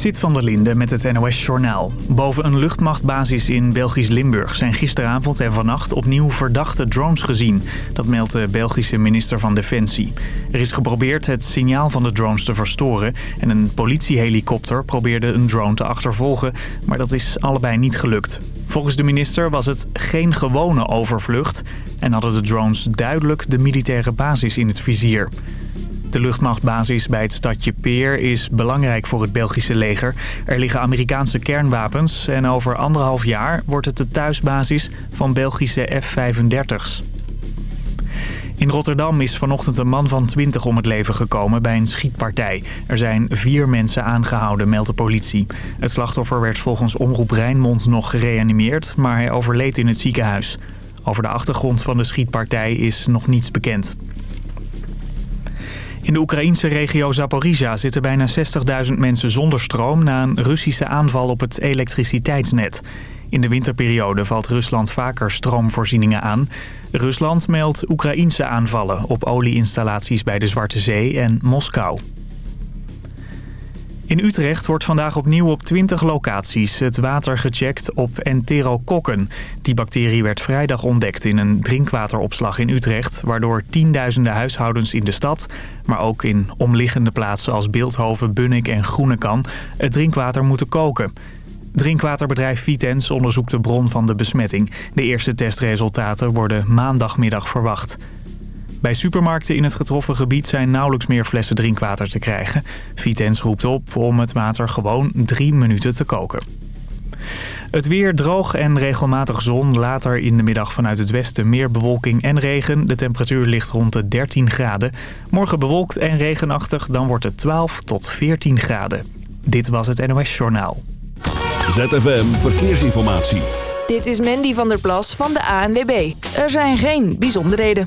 Zit van der Linde met het NOS-journaal. Boven een luchtmachtbasis in Belgisch Limburg zijn gisteravond en vannacht opnieuw verdachte drones gezien. Dat meldt de Belgische minister van Defensie. Er is geprobeerd het signaal van de drones te verstoren en een politiehelikopter probeerde een drone te achtervolgen, maar dat is allebei niet gelukt. Volgens de minister was het geen gewone overvlucht en hadden de drones duidelijk de militaire basis in het vizier. De luchtmachtbasis bij het stadje Peer is belangrijk voor het Belgische leger. Er liggen Amerikaanse kernwapens en over anderhalf jaar wordt het de thuisbasis van Belgische F-35's. In Rotterdam is vanochtend een man van 20 om het leven gekomen bij een schietpartij. Er zijn vier mensen aangehouden, meldt de politie. Het slachtoffer werd volgens Omroep Rijnmond nog gereanimeerd, maar hij overleed in het ziekenhuis. Over de achtergrond van de schietpartij is nog niets bekend. In de Oekraïnse regio Zaporizhia zitten bijna 60.000 mensen zonder stroom... na een Russische aanval op het elektriciteitsnet. In de winterperiode valt Rusland vaker stroomvoorzieningen aan. Rusland meldt Oekraïnse aanvallen op olieinstallaties bij de Zwarte Zee en Moskou. In Utrecht wordt vandaag opnieuw op 20 locaties het water gecheckt op enterokokken. Die bacterie werd vrijdag ontdekt in een drinkwateropslag in Utrecht... waardoor tienduizenden huishoudens in de stad, maar ook in omliggende plaatsen als Beeldhoven, Bunnik en Groenekan... het drinkwater moeten koken. Drinkwaterbedrijf Vitens onderzoekt de bron van de besmetting. De eerste testresultaten worden maandagmiddag verwacht. Bij supermarkten in het getroffen gebied zijn nauwelijks meer flessen drinkwater te krijgen. Vitens roept op om het water gewoon drie minuten te koken. Het weer droog en regelmatig zon. Later in de middag vanuit het westen meer bewolking en regen. De temperatuur ligt rond de 13 graden. Morgen bewolkt en regenachtig, dan wordt het 12 tot 14 graden. Dit was het NOS Journaal. ZFM Verkeersinformatie. Dit is Mandy van der Plas van de ANWB. Er zijn geen bijzonderheden.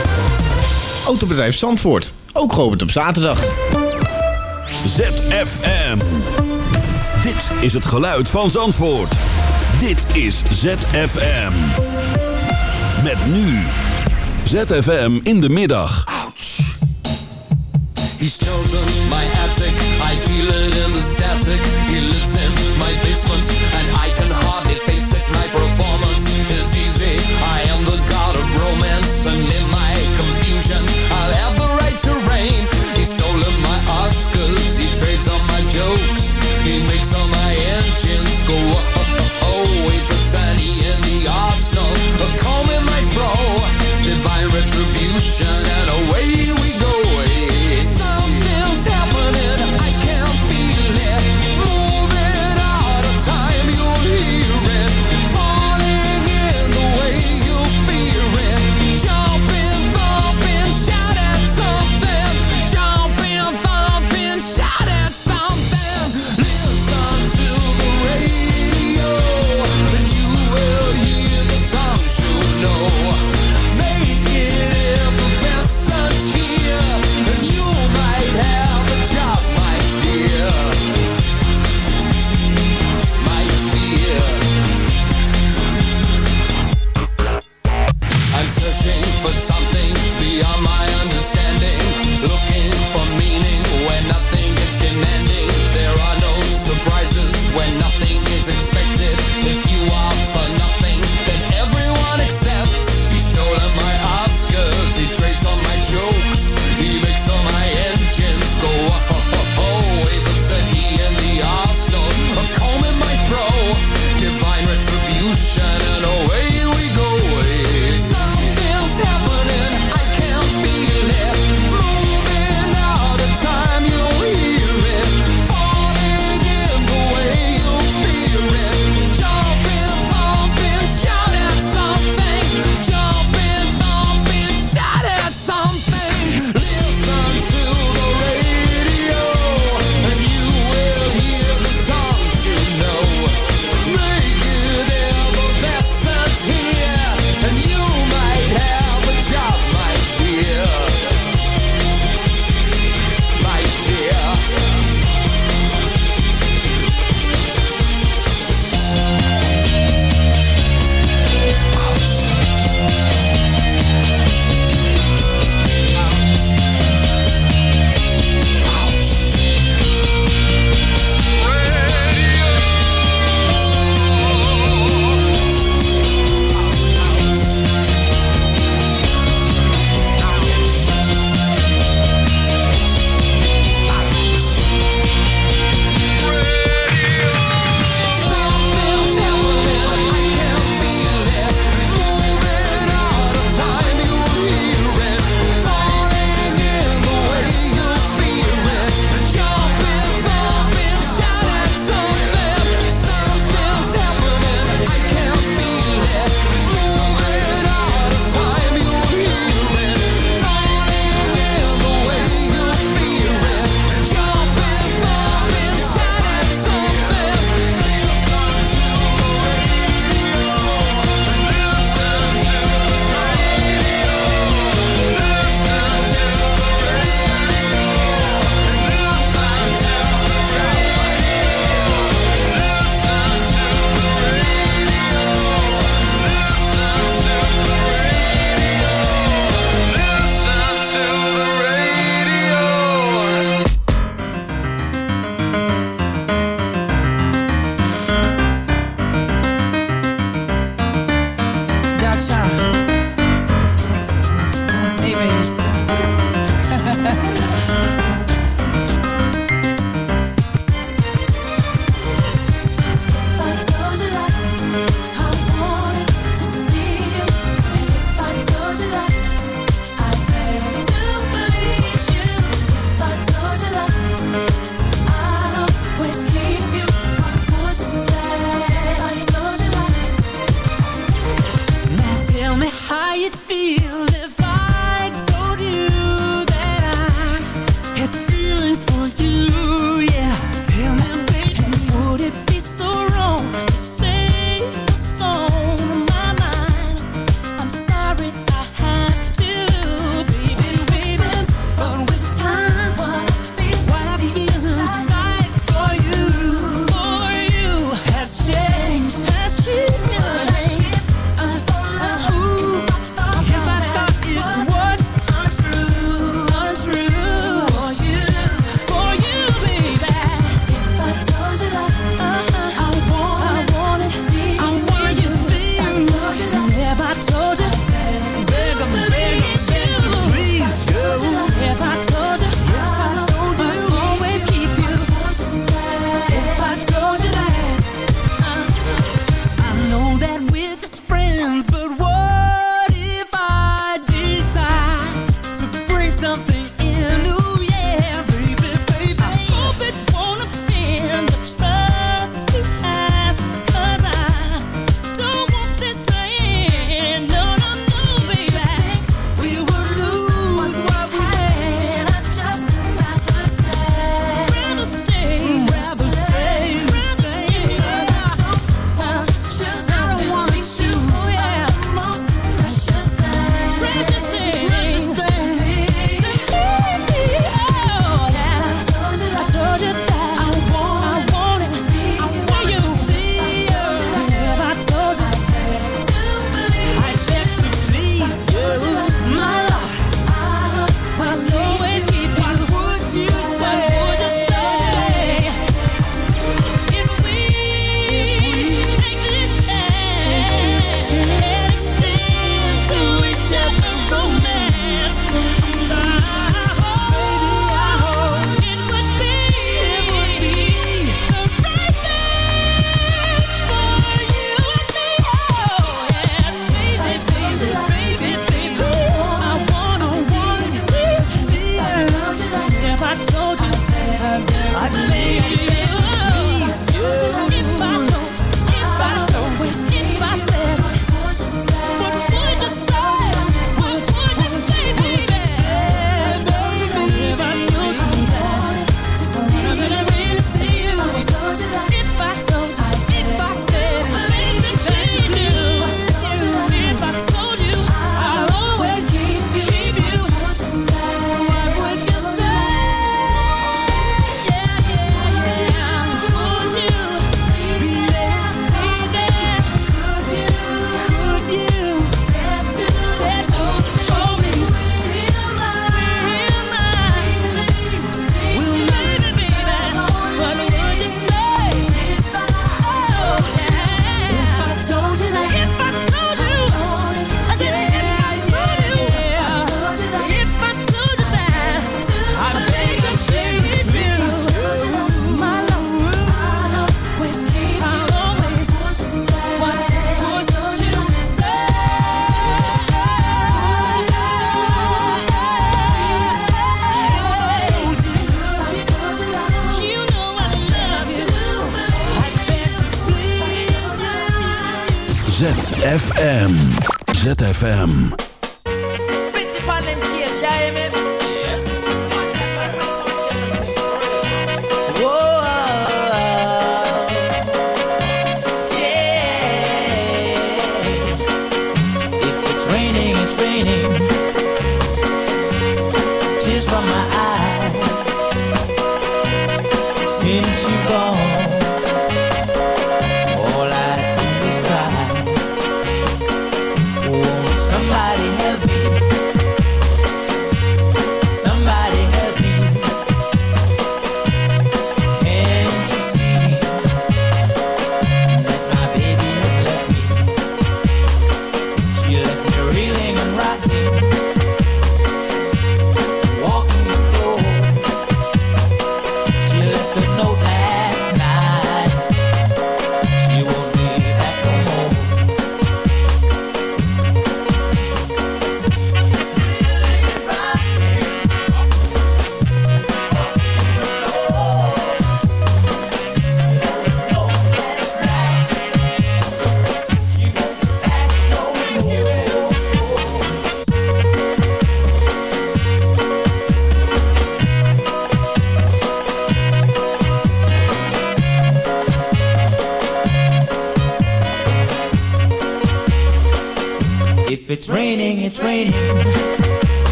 Autobedrijf Zandvoort, ook geopend op zaterdag. ZFM. Dit is het geluid van Zandvoort. Dit is ZFM. Met nu. ZFM in de middag. He's chosen my attic, I feel it in the static. He lives in my basement, and I He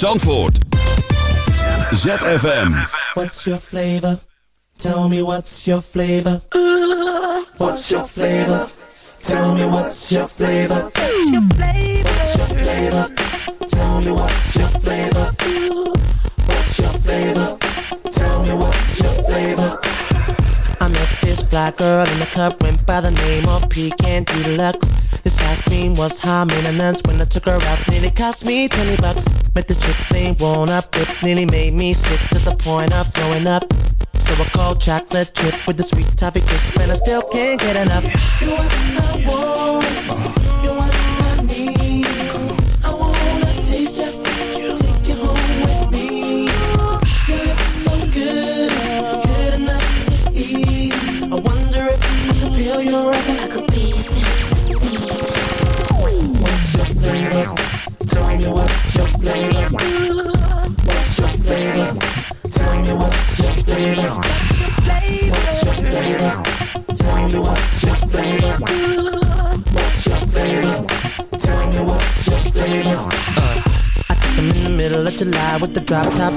Zandvoort. ZFM. What's your flavor? Tell me what's your flavor. What's your flavor? Tell me what's your flavor. Girl in the club, went by the name of Pecan Deluxe. This ice cream was high maintenance when I took her out, nearly cost me 20 bucks. Met the chick thing blown up, it nearly made me sick to the point of throwing up. So I called chocolate chip with the sweet toffee crisp, and I still can't get enough. You what I want,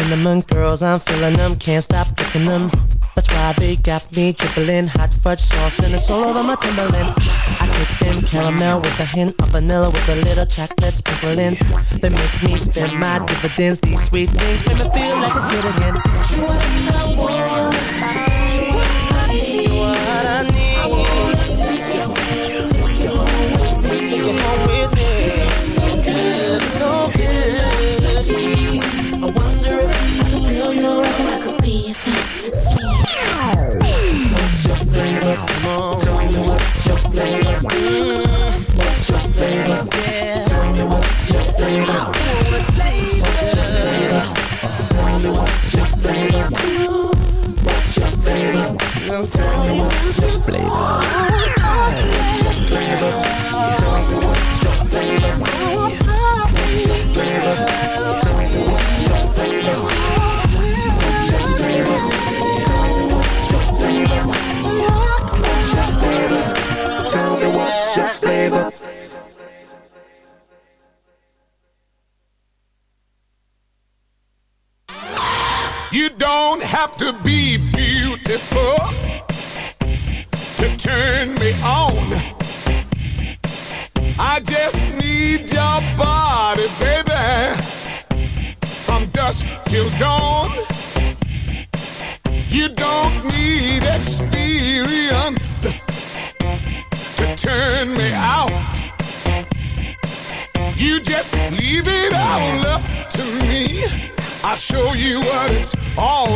cinnamon girls. I'm feeling them, can't stop picking them. That's why they got me dribbling hot fudge sauce and it's all over my Timberlands. I take them caramel with a hint of vanilla with a little chocolate sprinkling. They make me spend my dividends. These sweet things make me feel like it's good again. You what I want,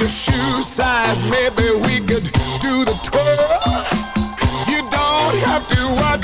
Your shoe size. Maybe we could do the twirl. You don't have to watch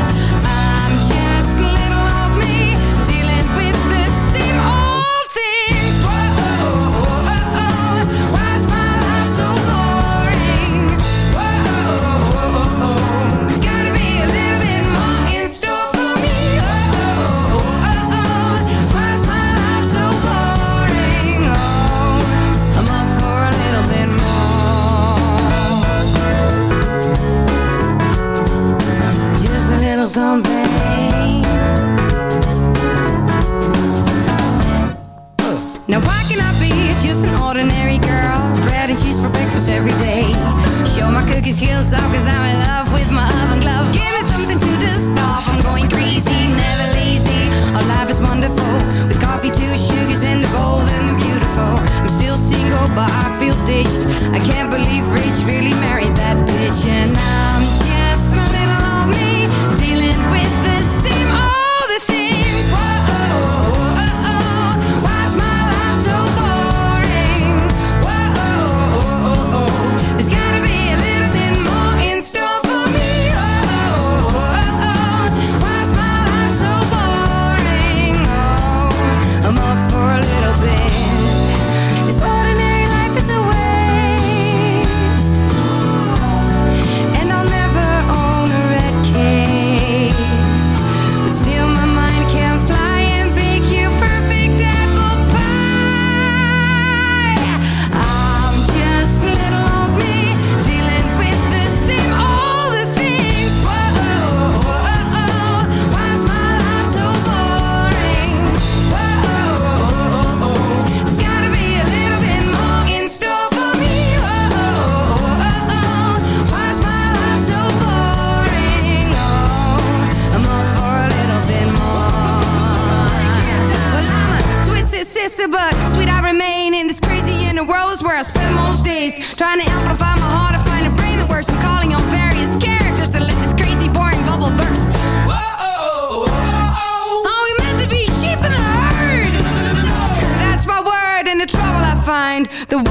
A find. The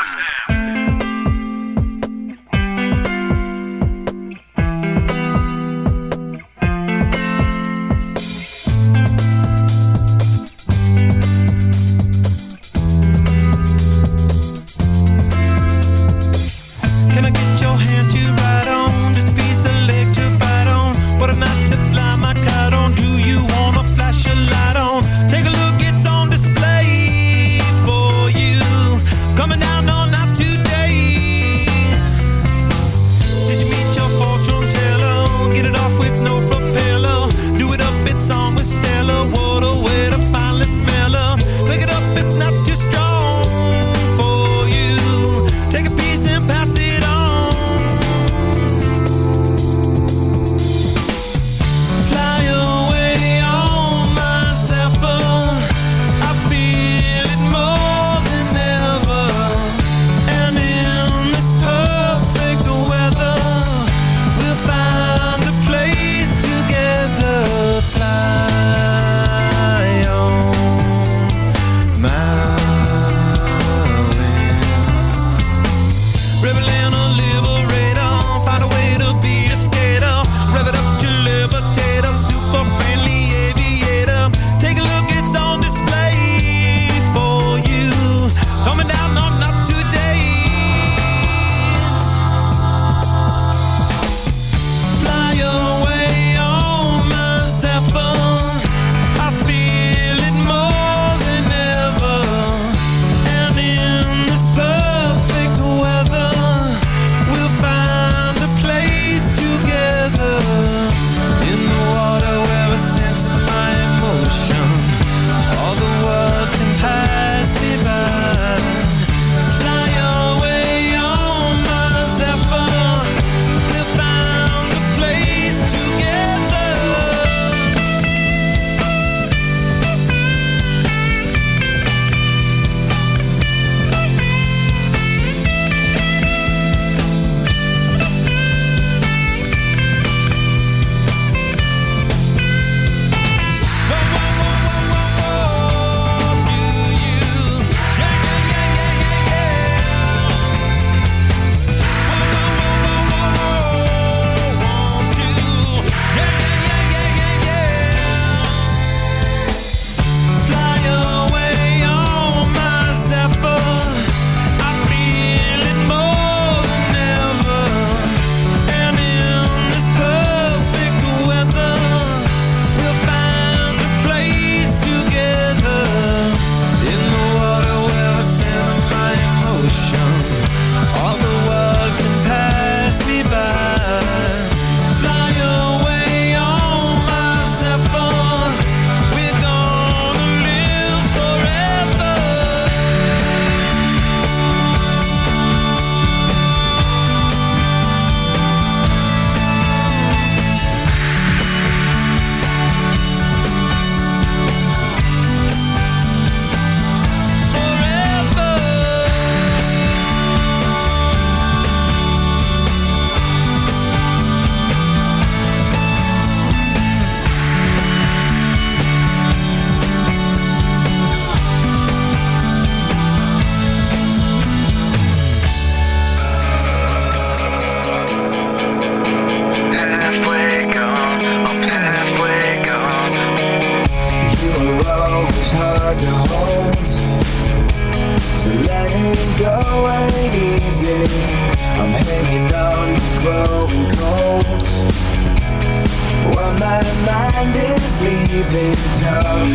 My mind is leaving town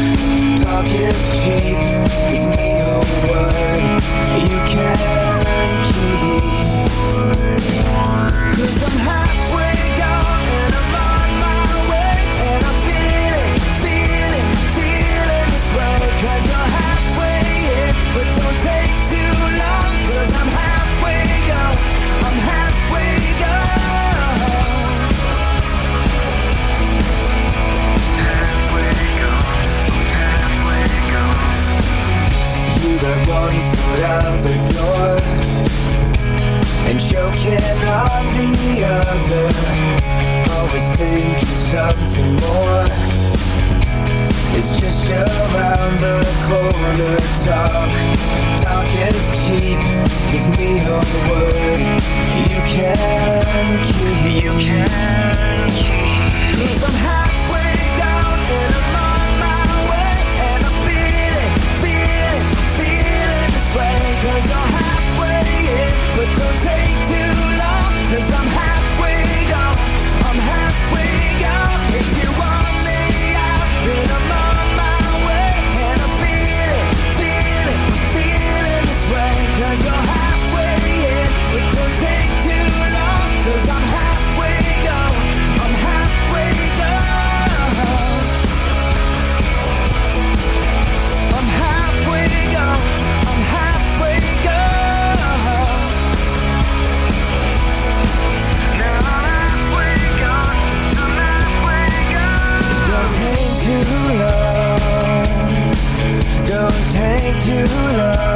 Talk is cheap Give me a word You can't. looking on the other. Always thinking something more. It's just around the corner Talk, talk is cheap. Give me your word. You can keep You can keep. Cause I'm halfway down and I'm on my way. And I'm feeling, feeling, feeling this way. I'm halfway in But don't take too Cause I'm happy you love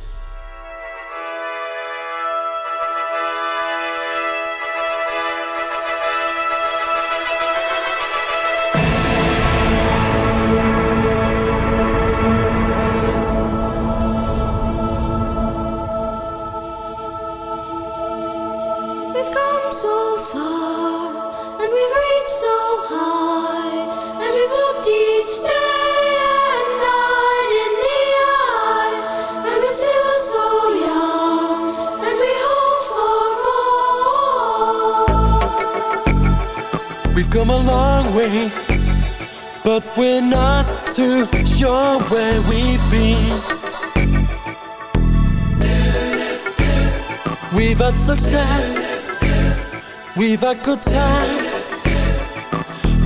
are good times.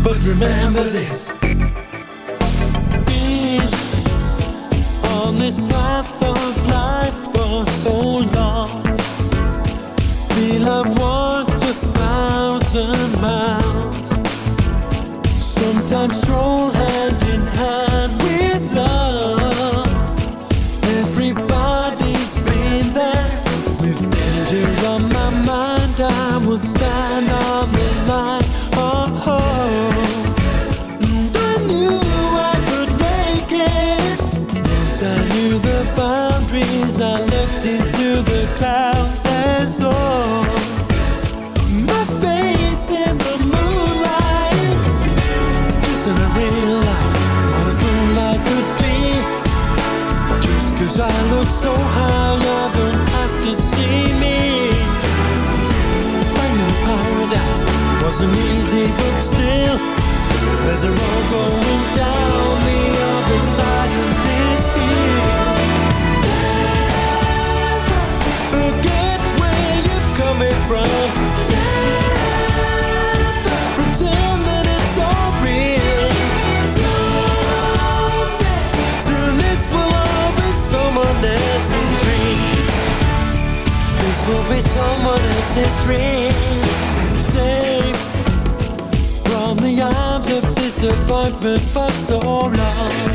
But remember this. Being on this path of life for so long. We'll have walked a thousand miles. Sometimes strolled his dream safe from the arms of disappointment for so long.